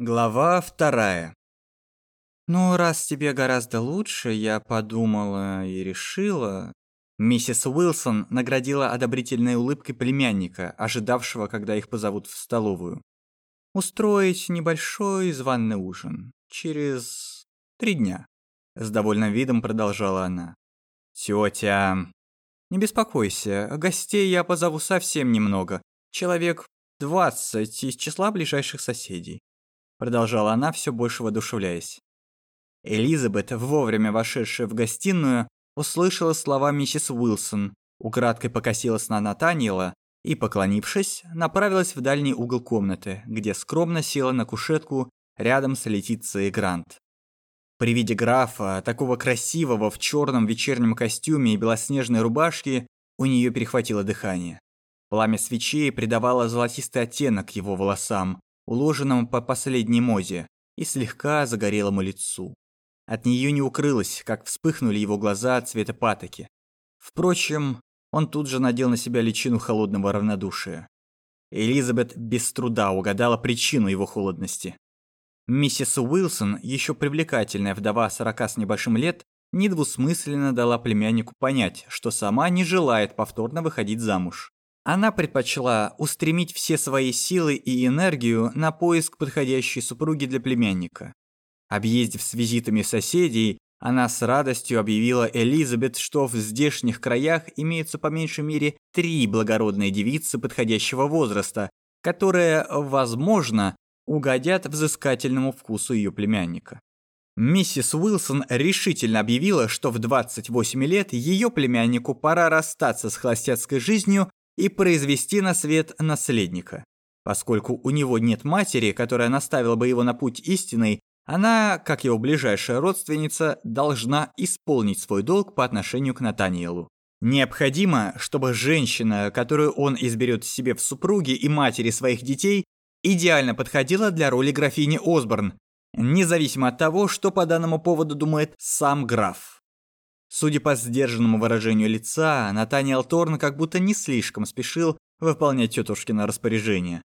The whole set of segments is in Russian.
Глава вторая. «Ну, раз тебе гораздо лучше, я подумала и решила...» Миссис Уилсон наградила одобрительной улыбкой племянника, ожидавшего, когда их позовут в столовую. «Устроить небольшой званный ужин. Через... три дня». С довольным видом продолжала она. «Тётя...» «Не беспокойся, гостей я позову совсем немного. Человек двадцать из числа ближайших соседей продолжала она, все больше воодушевляясь. Элизабет, вовремя вошедшая в гостиную, услышала слова миссис Уилсон, украдкой покосилась на Натаниэла и, поклонившись, направилась в дальний угол комнаты, где скромно села на кушетку рядом с Летицией Грант. При виде графа, такого красивого в черном вечернем костюме и белоснежной рубашке, у нее перехватило дыхание. Пламя свечей придавало золотистый оттенок его волосам, уложенному по последней мозе, и слегка загорелому лицу. От нее не укрылось, как вспыхнули его глаза цвета патоки. Впрочем, он тут же надел на себя личину холодного равнодушия. Элизабет без труда угадала причину его холодности. Миссис Уилсон, еще привлекательная вдова сорока с небольшим лет, недвусмысленно дала племяннику понять, что сама не желает повторно выходить замуж. Она предпочла устремить все свои силы и энергию на поиск подходящей супруги для племянника. Объездив с визитами соседей, она с радостью объявила Элизабет, что в здешних краях имеются по меньшей мере три благородные девицы подходящего возраста, которые, возможно, угодят взыскательному вкусу ее племянника. Миссис Уилсон решительно объявила, что в 28 лет ее племяннику пора расстаться с холостяцкой жизнью и произвести на свет наследника. Поскольку у него нет матери, которая наставила бы его на путь истинный, она, как его ближайшая родственница, должна исполнить свой долг по отношению к Натаниэлу. Необходимо, чтобы женщина, которую он изберет себе в супруге и матери своих детей, идеально подходила для роли графини Осборн, независимо от того, что по данному поводу думает сам граф. Судя по сдержанному выражению лица, Натаниэл Торн как будто не слишком спешил выполнять тетушкино распоряжение.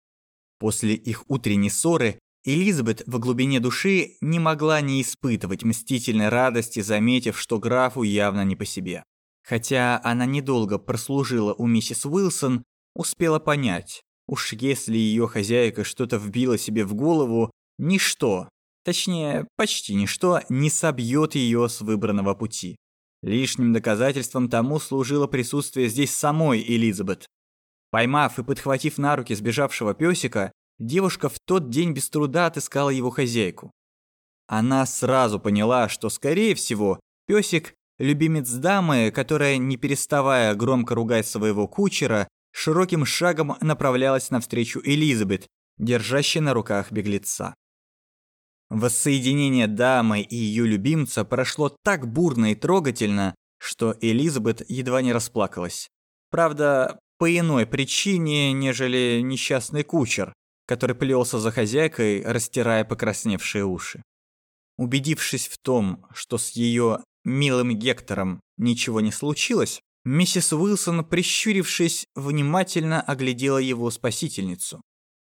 После их утренней ссоры Элизабет в глубине души не могла не испытывать мстительной радости, заметив, что графу явно не по себе. Хотя она недолго прослужила у миссис Уилсон, успела понять, уж если ее хозяйка что-то вбила себе в голову, ничто, точнее, почти ничто, не собьет ее с выбранного пути. Лишним доказательством тому служило присутствие здесь самой Элизабет. Поймав и подхватив на руки сбежавшего пёсика, девушка в тот день без труда отыскала его хозяйку. Она сразу поняла, что, скорее всего, пёсик – любимец дамы, которая, не переставая громко ругать своего кучера, широким шагом направлялась навстречу Элизабет, держащей на руках беглеца. Воссоединение дамы и ее любимца прошло так бурно и трогательно, что Элизабет едва не расплакалась. Правда, по иной причине, нежели несчастный кучер, который плелся за хозяйкой, растирая покрасневшие уши. Убедившись в том, что с ее милым Гектором ничего не случилось, миссис Уилсон, прищурившись, внимательно оглядела его спасительницу.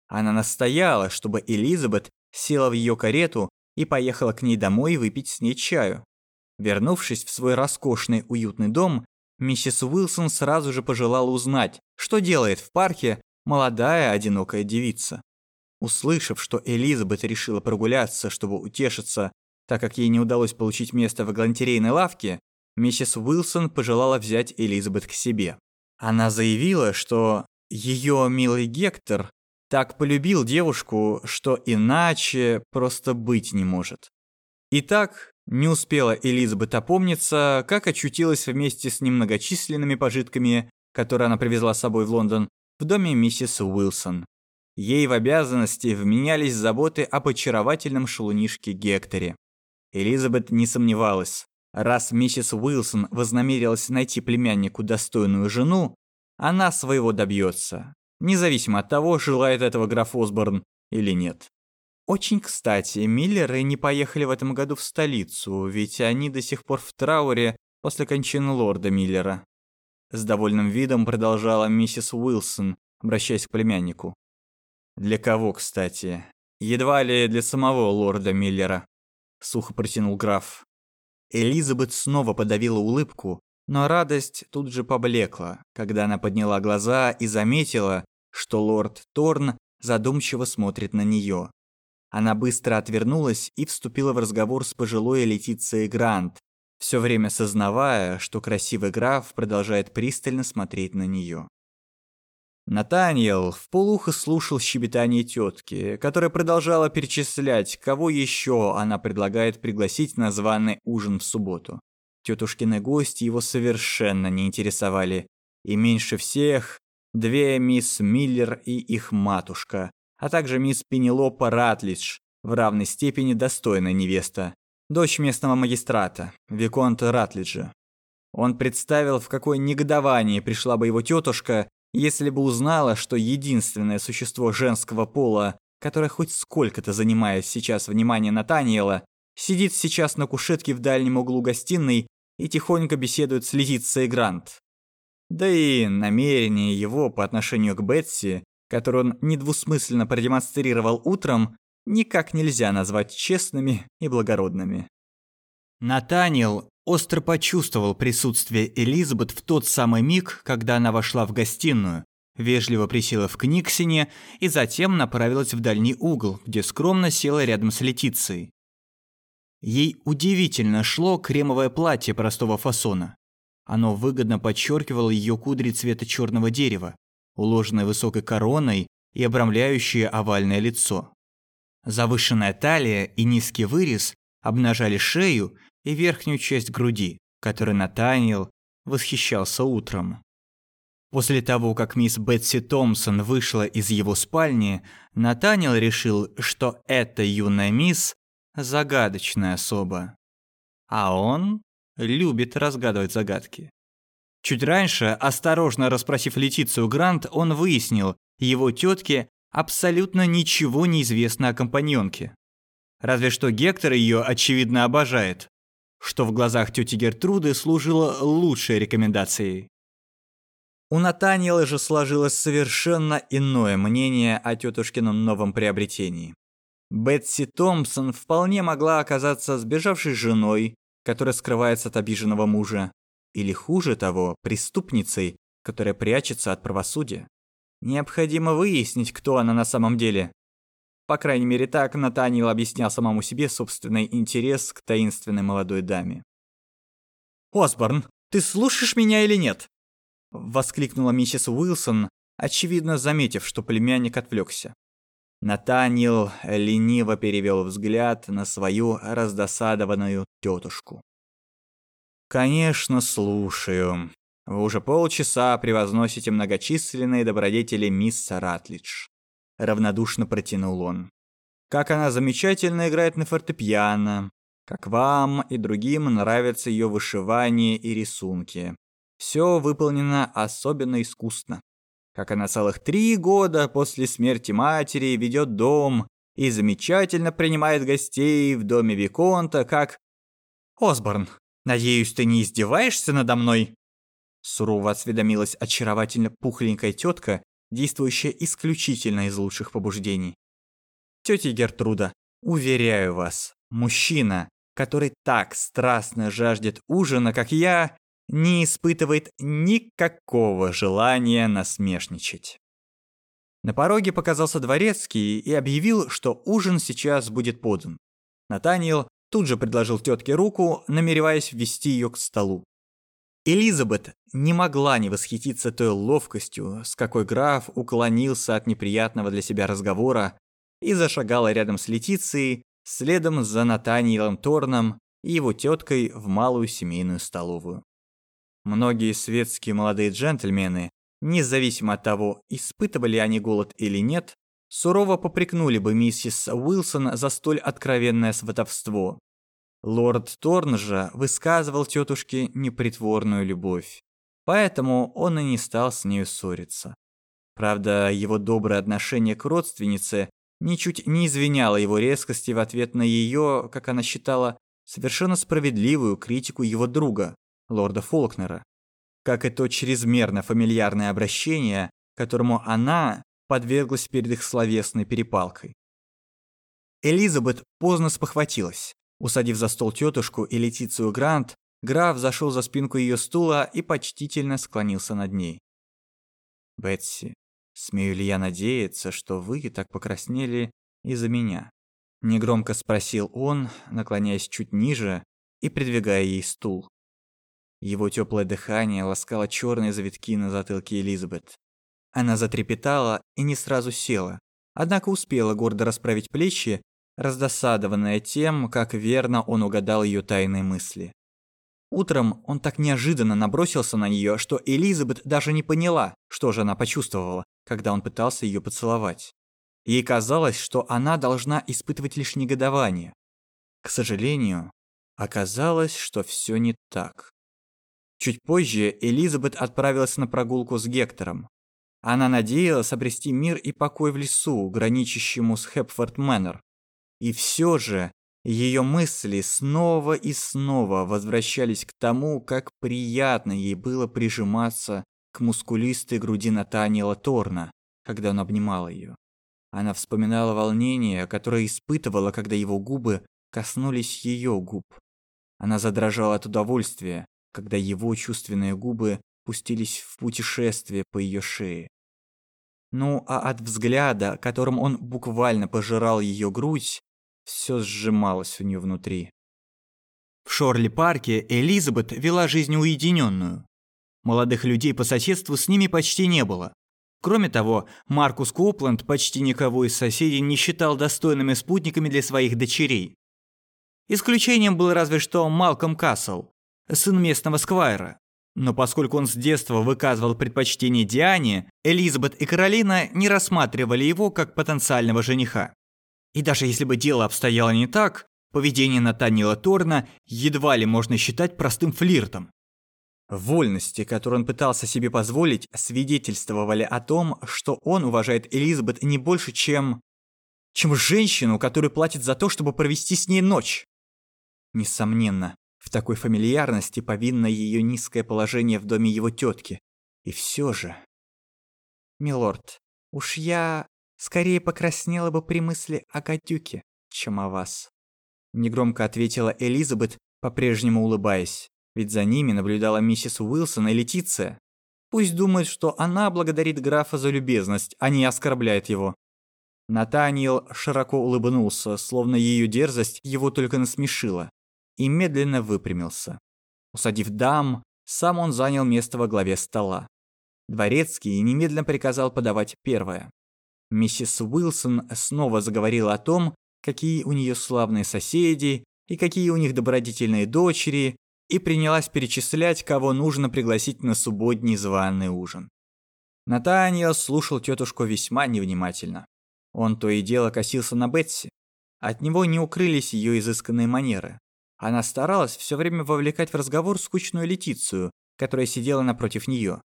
Она настояла, чтобы Элизабет села в ее карету и поехала к ней домой выпить с ней чаю. Вернувшись в свой роскошный уютный дом, миссис Уилсон сразу же пожелала узнать, что делает в парке молодая одинокая девица. Услышав, что Элизабет решила прогуляться, чтобы утешиться, так как ей не удалось получить место в галантерейной лавке, миссис Уилсон пожелала взять Элизабет к себе. Она заявила, что ее милый Гектор так полюбил девушку, что иначе просто быть не может. Итак, не успела Элизабет опомниться, как очутилась вместе с немногочисленными пожитками, которые она привезла с собой в Лондон, в доме миссис Уилсон. Ей в обязанности вменялись заботы об очаровательном шалунишке Гекторе. Элизабет не сомневалась. Раз миссис Уилсон вознамерилась найти племяннику достойную жену, она своего добьется независимо от того, желает этого граф Осборн или нет. Очень кстати, Миллеры не поехали в этом году в столицу, ведь они до сих пор в трауре после кончины лорда Миллера. С довольным видом продолжала миссис Уилсон, обращаясь к племяннику. Для кого, кстати? Едва ли для самого лорда Миллера, сухо протянул граф. Элизабет снова подавила улыбку, но радость тут же поблекла, когда она подняла глаза и заметила, что лорд Торн задумчиво смотрит на нее. Она быстро отвернулась и вступила в разговор с пожилой Летицией Грант, все время сознавая, что красивый граф продолжает пристально смотреть на нее. Натаниэл вполуха слушал щебетание тетки, которая продолжала перечислять, кого еще она предлагает пригласить на званый ужин в субботу. Тетушкины гости его совершенно не интересовали, и меньше всех две мисс Миллер и их матушка, а также мисс Пенелопа Ратлидж, в равной степени достойная невеста, дочь местного магистрата, Виконта Ратлиджа. Он представил, в какое негодование пришла бы его тетушка, если бы узнала, что единственное существо женского пола, которое хоть сколько-то занимает сейчас внимание Натаниэла, сидит сейчас на кушетке в дальнем углу гостиной и тихонько беседует с Летицией Грант. Да и намерения его по отношению к Бетси, которые он недвусмысленно продемонстрировал утром, никак нельзя назвать честными и благородными. Натаниэл остро почувствовал присутствие Элизабет в тот самый миг, когда она вошла в гостиную, вежливо присела в книгсине и затем направилась в дальний угол, где скромно села рядом с Летицией. Ей удивительно шло кремовое платье простого фасона. Оно выгодно подчеркивало ее кудри цвета черного дерева, уложенное высокой короной и обрамляющее овальное лицо. Завышенная талия и низкий вырез обнажали шею и верхнюю часть груди, которой Натаниэл восхищался утром. После того, как мисс Бетси Томпсон вышла из его спальни, Натаниэл решил, что эта юная мисс – загадочная особа. А он любит разгадывать загадки. Чуть раньше, осторожно расспросив Летицию Грант, он выяснил, его тетке абсолютно ничего не известно о компаньонке. Разве что Гектор ее, очевидно, обожает, что в глазах тети Гертруды служило лучшей рекомендацией. У Натаниэла же сложилось совершенно иное мнение о тетушкином новом приобретении. Бетси Томпсон вполне могла оказаться сбежавшей женой, которая скрывается от обиженного мужа, или хуже того, преступницей, которая прячется от правосудия. Необходимо выяснить, кто она на самом деле, по крайней мере, так Натаниэл объяснял самому себе собственный интерес к таинственной молодой даме. «Осборн, ты слушаешь меня или нет?» Воскликнула миссис Уилсон, очевидно заметив, что племянник отвлекся. Натаниэл лениво перевел взгляд на свою раздосадованную тетушку. «Конечно, слушаю. Вы уже полчаса превозносите многочисленные добродетели мисс Ратлидж равнодушно протянул он. Как она замечательно играет на фортепиано, как вам и другим нравятся ее вышивание и рисунки. Все выполнено особенно искусно. Как она целых три года после смерти матери ведет дом и замечательно принимает гостей в доме Виконта, как... «Осборн, надеюсь, ты не издеваешься надо мной?» Сурово осведомилась очаровательно пухленькая тетка действующая исключительно из лучших побуждений. Тетя Гертруда, уверяю вас, мужчина, который так страстно жаждет ужина, как я, не испытывает никакого желания насмешничать. На пороге показался дворецкий и объявил, что ужин сейчас будет подан. Натаниэл тут же предложил тетке руку, намереваясь ввести ее к столу. Элизабет не могла не восхититься той ловкостью, с какой граф уклонился от неприятного для себя разговора и зашагала рядом с Летицией, следом за Натаниелом Торном и его теткой в малую семейную столовую. Многие светские молодые джентльмены, независимо от того, испытывали они голод или нет, сурово попрекнули бы миссис Уилсон за столь откровенное сватовство, Лорд Торн же высказывал тетушке непритворную любовь, поэтому он и не стал с нею ссориться. Правда, его доброе отношение к родственнице ничуть не извиняло его резкости в ответ на ее, как она считала, совершенно справедливую критику его друга, лорда Фолкнера, как и то чрезмерно фамильярное обращение, которому она подверглась перед их словесной перепалкой. Элизабет поздно спохватилась. Усадив за стол тетушку и Летицию Грант, граф зашел за спинку ее стула и почтительно склонился над ней. «Бетси, смею ли я надеяться, что вы так покраснели из-за меня?» Негромко спросил он, наклоняясь чуть ниже и придвигая ей стул. Его теплое дыхание ласкало черные завитки на затылке Элизабет. Она затрепетала и не сразу села, однако успела гордо расправить плечи, раздосадованная тем, как верно он угадал ее тайные мысли. Утром он так неожиданно набросился на нее, что Элизабет даже не поняла, что же она почувствовала, когда он пытался ее поцеловать. Ей казалось, что она должна испытывать лишь негодование. К сожалению, оказалось, что все не так. Чуть позже Элизабет отправилась на прогулку с Гектором. Она надеялась обрести мир и покой в лесу, граничащему с Хепфорд Мэннер. И все же ее мысли снова и снова возвращались к тому, как приятно ей было прижиматься к мускулистой груди Натаниэла Торна, когда он обнимал ее. Она вспоминала волнение, которое испытывала, когда его губы коснулись ее губ. Она задрожала от удовольствия, когда его чувственные губы пустились в путешествие по ее шее. Ну, а от взгляда, которым он буквально пожирал ее грудь, все сжималось у нее внутри. В Шорли-парке Элизабет вела жизнь уединенную. Молодых людей по соседству с ними почти не было. Кроме того, Маркус Копланд почти никого из соседей не считал достойными спутниками для своих дочерей. Исключением был разве что Малком Кассел, сын местного сквайра. Но поскольку он с детства выказывал предпочтение Диане, Элизабет и Каролина не рассматривали его как потенциального жениха. И даже если бы дело обстояло не так, поведение Натаниэла Торна едва ли можно считать простым флиртом. Вольности, которые он пытался себе позволить, свидетельствовали о том, что он уважает Элизабет не больше, чем... чем женщину, которая платит за то, чтобы провести с ней ночь. Несомненно, такой фамильярности повинно ее низкое положение в доме его тетки. И все же... Милорд, уж я скорее покраснела бы при мысли о гадюке, чем о вас. Негромко ответила Элизабет, по-прежнему улыбаясь. Ведь за ними наблюдала миссис Уилсон и Летиция. Пусть думает, что она благодарит графа за любезность, а не оскорбляет его. Натаниэл широко улыбнулся, словно ее дерзость его только насмешила, и медленно выпрямился. Усадив дам, сам он занял место во главе стола. Дворецкий немедленно приказал подавать первое. Миссис Уилсон снова заговорила о том, какие у нее славные соседи и какие у них добродетельные дочери, и принялась перечислять, кого нужно пригласить на субботний званый ужин. Натаниэл слушал тетушку весьма невнимательно. Он то и дело косился на Бетси. От него не укрылись ее изысканные манеры. Она старалась все время вовлекать в разговор скучную Летицию, которая сидела напротив нее.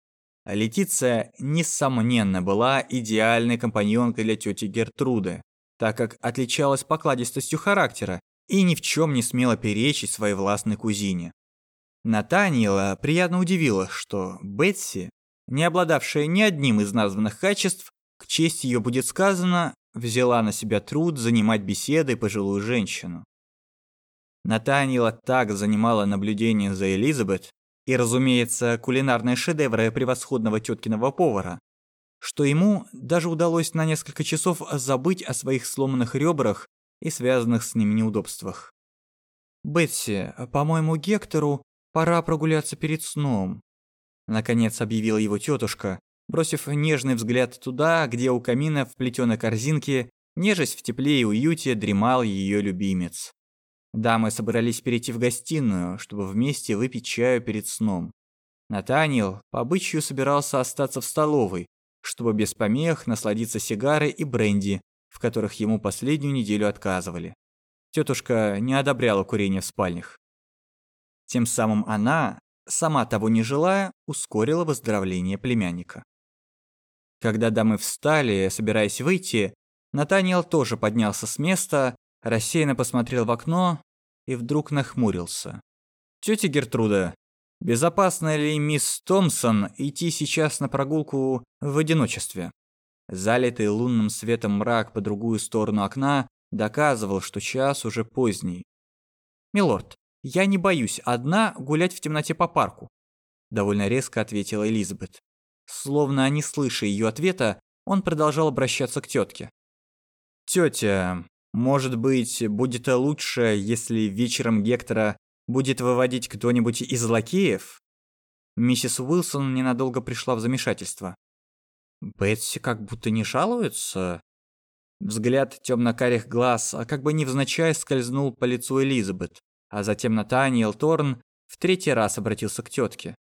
Летиция, несомненно, была идеальной компаньонкой для тети Гертруды, так как отличалась покладистостью характера и ни в чем не смела перечить своей властной кузине. Натаниэла приятно удивило, что Бетси, не обладавшая ни одним из названных качеств, к чести ее будет сказано, взяла на себя труд занимать беседой пожилую женщину. Натаниэла так занимала наблюдение за Элизабет и, разумеется, кулинарные шедевры превосходного теткиного повара, что ему даже удалось на несколько часов забыть о своих сломанных ребрах и связанных с ними неудобствах. «Бетси, по-моему, Гектору Пора прогуляться перед сном. Наконец объявила его тетушка, бросив нежный взгляд туда, где у камина в плетеной корзинке, нежесть в тепле и уюте, дремал ее любимец. Дамы собрались перейти в гостиную, чтобы вместе выпить чаю перед сном. Натаниэл по обычаю собирался остаться в столовой, чтобы без помех насладиться сигарой и бренди, в которых ему последнюю неделю отказывали. Тетушка не одобряла курение в спальнях. Тем самым она, сама того не желая, ускорила выздоровление племянника. Когда дамы встали, собираясь выйти, Натаниэл тоже поднялся с места, рассеянно посмотрел в окно и вдруг нахмурился. «Тетя Гертруда, безопасно ли мисс Томпсон идти сейчас на прогулку в одиночестве?» Залитый лунным светом мрак по другую сторону окна доказывал, что час уже поздний. «Милорд, я не боюсь одна гулять в темноте по парку», довольно резко ответила Элизабет. Словно не слыша ее ответа, он продолжал обращаться к тетке. «Тетя, может быть, будет лучше, если вечером Гектора будет выводить кто-нибудь из лакеев?» Миссис Уилсон ненадолго пришла в замешательство. Бетси как будто не жалуется. Взгляд темно-карих глаз, как бы невзначай скользнул по лицу Элизабет, а затем Натаниэл Торн в третий раз обратился к тетке.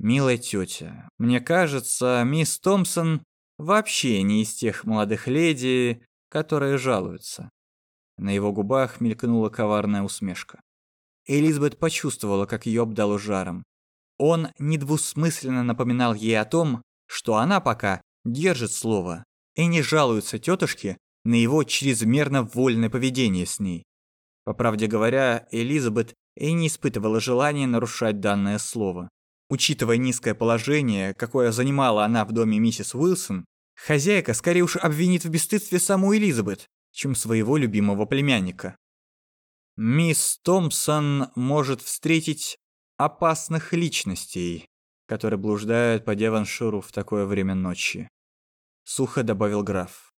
«Милая тетя, мне кажется, мисс Томпсон вообще не из тех молодых леди, которые жалуются». На его губах мелькнула коварная усмешка. Элизабет почувствовала, как ее обдало жаром. Он недвусмысленно напоминал ей о том, что она пока держит слово и не жалуется тетушке на его чрезмерно вольное поведение с ней. По правде говоря, Элизабет и не испытывала желания нарушать данное слово. Учитывая низкое положение, какое занимала она в доме миссис Уилсон, хозяйка скорее уж обвинит в бесстыдстве саму Элизабет, чем своего любимого племянника. Мисс Томпсон может встретить опасных личностей, которые блуждают по Деванширу в такое время ночи. Сухо добавил граф.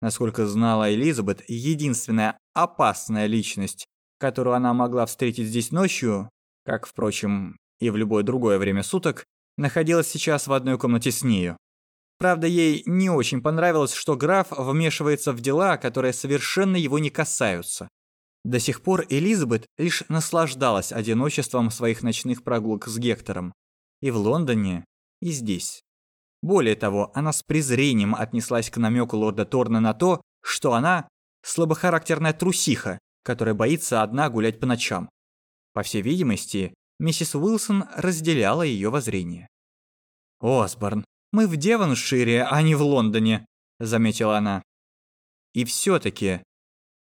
Насколько знала Элизабет, единственная опасная личность, которую она могла встретить здесь ночью, как, впрочем, и в любое другое время суток, находилась сейчас в одной комнате с нею. Правда, ей не очень понравилось, что граф вмешивается в дела, которые совершенно его не касаются. До сих пор Элизабет лишь наслаждалась одиночеством своих ночных прогулок с Гектором. И в Лондоне, и здесь. Более того, она с презрением отнеслась к намеку лорда Торна на то, что она слабохарактерная трусиха, которая боится одна гулять по ночам. По всей видимости, миссис Уилсон разделяла ее воззрение. «Осборн, мы в Девоншире, а не в Лондоне», – заметила она. «И все-таки...»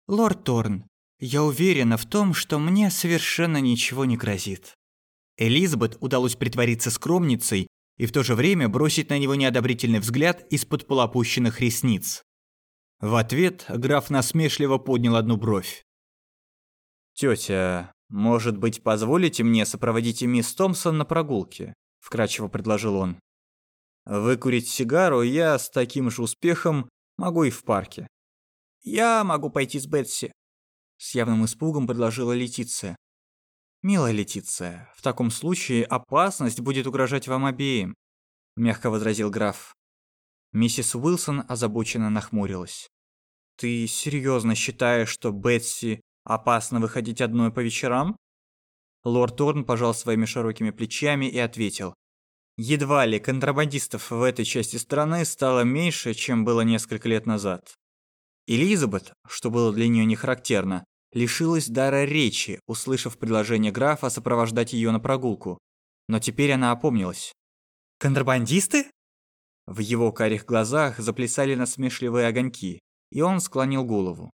«Лорд Торн, я уверена в том, что мне совершенно ничего не грозит». Элизабет удалось притвориться скромницей и в то же время бросить на него неодобрительный взгляд из-под полуопущенных ресниц. В ответ граф насмешливо поднял одну бровь. «Тётя, может быть, позволите мне сопроводить мисс Томпсон на прогулке?» – вкратчиво предложил он. «Выкурить сигару я с таким же успехом могу и в парке». «Я могу пойти с Бетси», – с явным испугом предложила Летиция. «Милая Летиция, в таком случае опасность будет угрожать вам обеим», – мягко возразил граф. Миссис Уилсон озабоченно нахмурилась. «Ты серьезно считаешь, что Бетси опасно выходить одной по вечерам?» Лорд Торн пожал своими широкими плечами и ответил. «Едва ли контрабандистов в этой части страны стало меньше, чем было несколько лет назад». Элизабет, что было для нее не характерно, лишилась дара речи, услышав предложение графа сопровождать ее на прогулку. Но теперь она опомнилась. «Контрабандисты?» В его карих глазах заплясали насмешливые огоньки, и он склонил голову.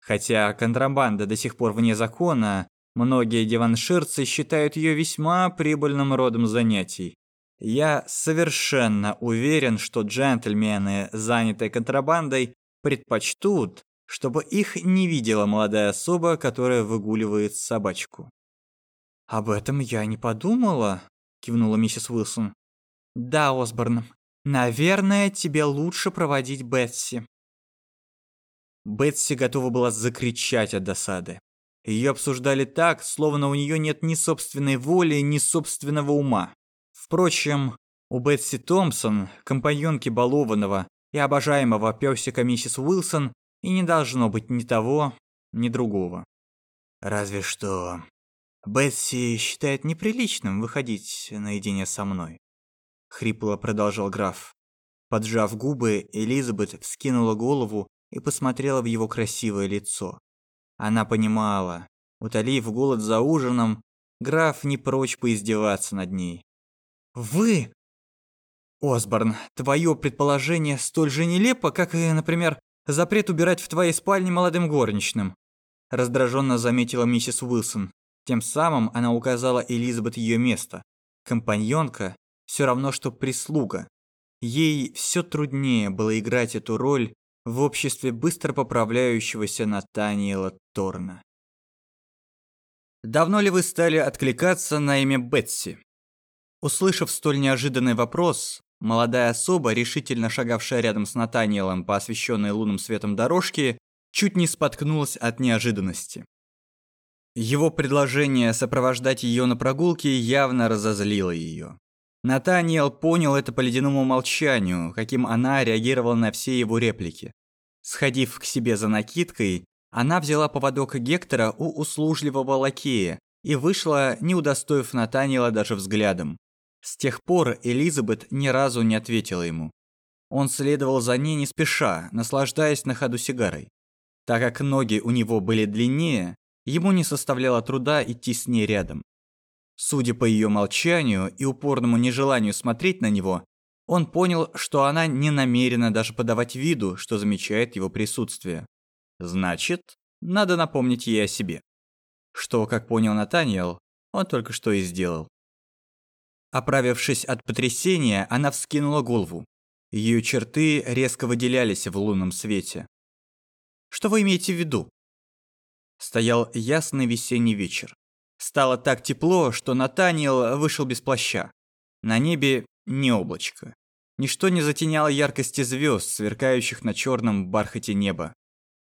Хотя контрабанда до сих пор вне закона, многие диванширцы считают ее весьма прибыльным родом занятий. Я совершенно уверен, что джентльмены, занятые контрабандой, предпочтут, чтобы их не видела молодая особа, которая выгуливает собачку. «Об этом я не подумала», – кивнула миссис Уилсон. «Да, Осборн, наверное, тебе лучше проводить Бетси». Бетси готова была закричать от досады. Ее обсуждали так, словно у нее нет ни собственной воли, ни собственного ума. Впрочем, у Бетси Томпсон, компаньонки балованного и обожаемого пёсика миссис Уилсон, и не должно быть ни того, ни другого. Разве что Бетси считает неприличным выходить наедине со мной. Хрипло продолжал граф. Поджав губы, Элизабет вскинула голову и посмотрела в его красивое лицо. Она понимала, утолив голод за ужином, граф не прочь поиздеваться над ней. «Вы...» «Осборн, твое предположение столь же нелепо, как и, например, Запрет убирать в твоей спальне молодым горничным», – раздраженно заметила миссис Уилсон. Тем самым она указала Элизабет ее место. Компаньонка – все равно, что прислуга. Ей все труднее было играть эту роль, в обществе быстро поправляющегося Натаниэла Торна. Давно ли вы стали откликаться на имя Бетси? Услышав столь неожиданный вопрос, молодая особа, решительно шагавшая рядом с Натаниэлом по освещенной лунным светом дорожке, чуть не споткнулась от неожиданности. Его предложение сопровождать ее на прогулке явно разозлило ее. Натаниэл понял это по ледяному молчанию, каким она реагировала на все его реплики. Сходив к себе за накидкой, она взяла поводок Гектора у услужливого лакея и вышла, не удостоив Натаниэла даже взглядом. С тех пор Элизабет ни разу не ответила ему. Он следовал за ней не спеша, наслаждаясь на ходу сигарой. Так как ноги у него были длиннее, ему не составляло труда идти с ней рядом. Судя по ее молчанию и упорному нежеланию смотреть на него, он понял, что она не намерена даже подавать виду, что замечает его присутствие. Значит, надо напомнить ей о себе. Что, как понял Натаниэл, он только что и сделал. Оправившись от потрясения, она вскинула голову. Ее черты резко выделялись в лунном свете. Что вы имеете в виду? Стоял ясный весенний вечер. Стало так тепло, что Натаниэл вышел без плаща. На небе не облачко. Ничто не затеняло яркости звезд, сверкающих на черном бархате неба.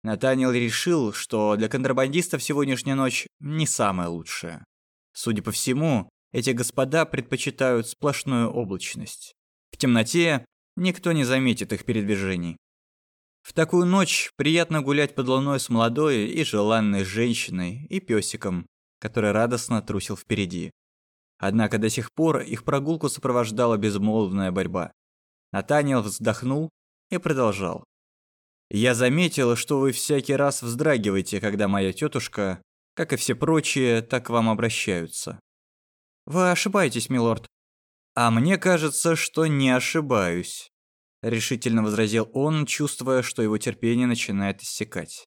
Натаниэл решил, что для контрабандистов сегодняшняя ночь не самая лучшая. Судя по всему, эти господа предпочитают сплошную облачность. В темноте никто не заметит их передвижений. В такую ночь приятно гулять под луной с молодой и желанной женщиной и песиком, который радостно трусил впереди. Однако до сих пор их прогулку сопровождала безмолвная борьба. Натаниэл вздохнул и продолжал. «Я заметил, что вы всякий раз вздрагиваете, когда моя тетушка, как и все прочие, так к вам обращаются». «Вы ошибаетесь, милорд». «А мне кажется, что не ошибаюсь» решительно возразил он, чувствуя, что его терпение начинает иссякать.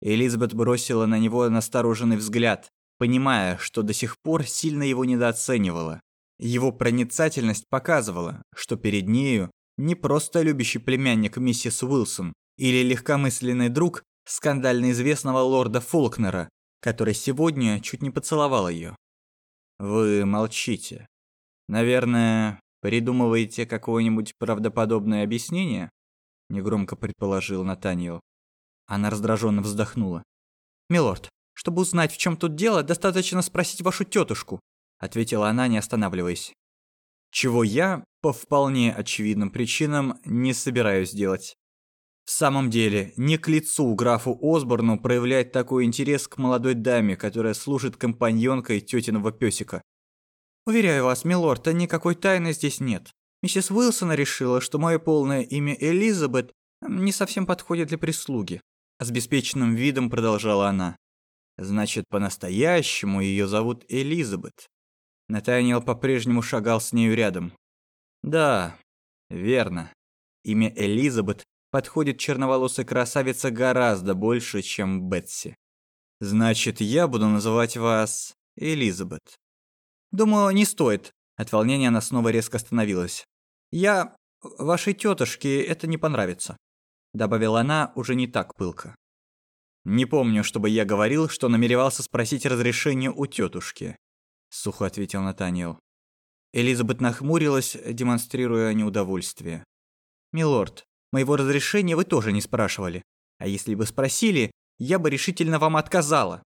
Элизабет бросила на него настороженный взгляд, понимая, что до сих пор сильно его недооценивала. Его проницательность показывала, что перед нею не просто любящий племянник миссис Уилсон или легкомысленный друг скандально известного лорда Фолкнера, который сегодня чуть не поцеловал ее. Вы молчите. Наверное, Придумываете какое-нибудь правдоподобное объяснение? Негромко предположил Натаниэл. Она раздраженно вздохнула. Милорд, чтобы узнать, в чем тут дело, достаточно спросить вашу тетушку, ответила она, не останавливаясь. Чего я, по вполне очевидным причинам, не собираюсь делать. В самом деле, не к лицу графу Осборну проявлять такой интерес к молодой даме, которая служит компаньонкой тетиного песика. Уверяю вас, милорд, никакой тайны здесь нет. Миссис Уилсон решила, что мое полное имя Элизабет не совсем подходит для прислуги. С беспечным видом продолжала она. Значит, по-настоящему ее зовут Элизабет. Натаниэл по-прежнему шагал с нею рядом. Да, верно. Имя Элизабет подходит черноволосой красавице гораздо больше, чем Бетси. Значит, я буду называть вас Элизабет. Думаю, не стоит. От волнения она снова резко остановилась. Я... Вашей тетушке это не понравится. Добавила она уже не так пылко. Не помню, чтобы я говорил, что намеревался спросить разрешение у тетушки. Сухо ответил Натаниэл. Элизабет нахмурилась, демонстрируя неудовольствие. «Милорд, моего разрешения вы тоже не спрашивали. А если бы спросили, я бы решительно вам отказала.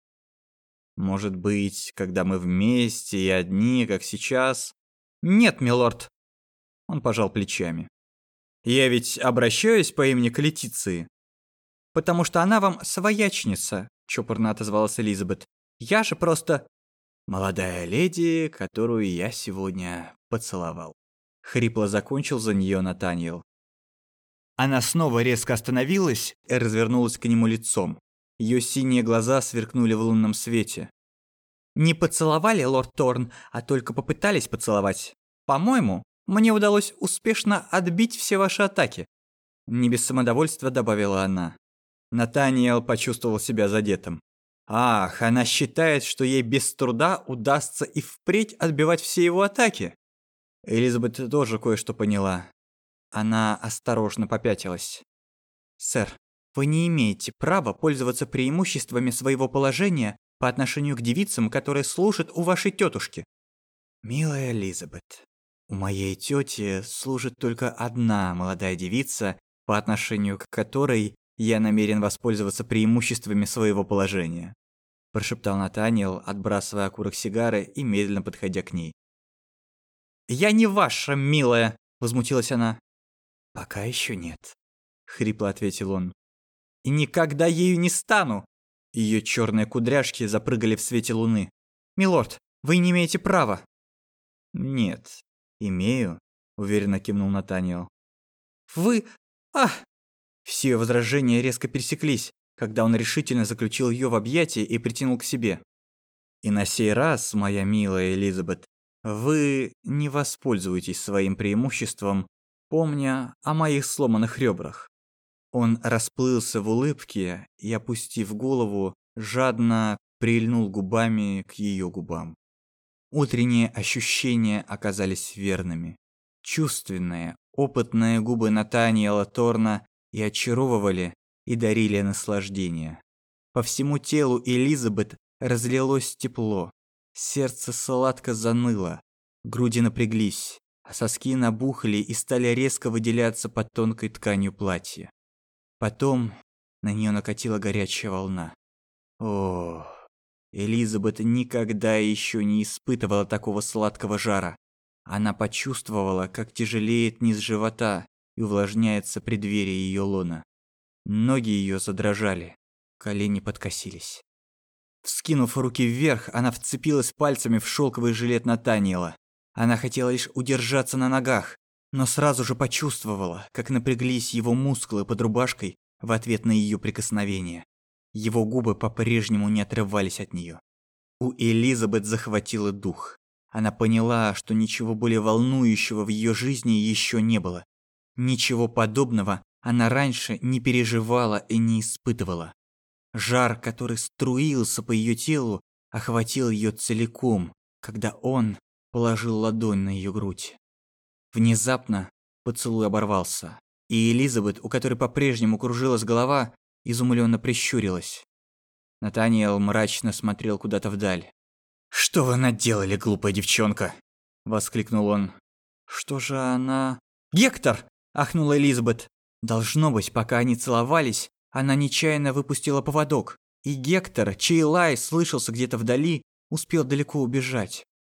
Может быть, когда мы вместе и одни, как сейчас? Нет, милорд. Он пожал плечами. Я ведь обращаюсь по имени к Летиции. Потому что она вам своячница, чопорно отозвалась Элизабет. Я же просто молодая леди, которую я сегодня поцеловал. Хрипло закончил за нее Натаниэл. Она снова резко остановилась и развернулась к нему лицом. Ее синие глаза сверкнули в лунном свете. «Не поцеловали, лорд Торн, а только попытались поцеловать. По-моему, мне удалось успешно отбить все ваши атаки». Не без самодовольства добавила она. Натаниэл почувствовал себя задетым. Ах, она считает, что ей без труда удастся и впредь отбивать все его атаки. Элизабет тоже кое-что поняла. Она осторожно попятилась. «Сэр, вы не имеете права пользоваться преимуществами своего положения по отношению к девицам, которые служат у вашей тетушки». «Милая Элизабет, у моей тети служит только одна молодая девица, по отношению к которой я намерен воспользоваться преимуществами своего положения», прошептал Натаниэл, отбрасывая окурок сигары и медленно подходя к ней. «Я не ваша, милая!» – возмутилась она. «Пока еще нет», – хрипло ответил он. «И никогда ею не стану!» Ее черные кудряшки запрыгали в свете луны. «Милорд, вы не имеете права!» «Нет, имею», – уверенно кивнул Натаниэл. «Вы... А!» Все возражения резко пересеклись, когда он решительно заключил ее в объятия и притянул к себе. «И на сей раз, моя милая Элизабет, вы не воспользуетесь своим преимуществом, помня о моих сломанных ребрах. Он расплылся в улыбке и, опустив голову, жадно прильнул губами к ее губам. Утренние ощущения оказались верными. Чувственные, опытные губы Натаниэла Торна и очаровывали, и дарили наслаждение. По всему телу Элизабет разлилось тепло, Сердце сладко заныло, груди напряглись, соски набухли и стали резко выделяться под тонкой тканью платья. Потом на нее накатила горячая волна. О, Элизабет никогда еще не испытывала такого сладкого жара. Она почувствовала, как тяжелеет низ живота и увлажняется преддверие ее лона. Ноги ее задрожали, колени подкосились. Вскинув руки вверх, она вцепилась пальцами в шелковый жилет Натаниэла. Она хотела лишь удержаться на ногах, но сразу же почувствовала, как напряглись его мускулы под рубашкой в ответ на ее прикосновение. Его губы по-прежнему не отрывались от нее. У Элизабет захватило дух. Она поняла, что ничего более волнующего в ее жизни еще не было. Ничего подобного она раньше не переживала и не испытывала. Жар, который струился по ее телу, охватил ее целиком, когда он положил ладонь на ее грудь. Внезапно поцелуй оборвался, и Элизабет, у которой по-прежнему кружилась голова, изумленно прищурилась. Натаниэл мрачно смотрел куда-то вдаль. «Что вы наделали, глупая девчонка?» – воскликнул он. «Что же она...» «Гектор!» – ахнула Элизабет. Должно быть, пока они целовались, она нечаянно выпустила поводок, и Гектор, чей лай слышался где-то вдали, успел далеко убежать.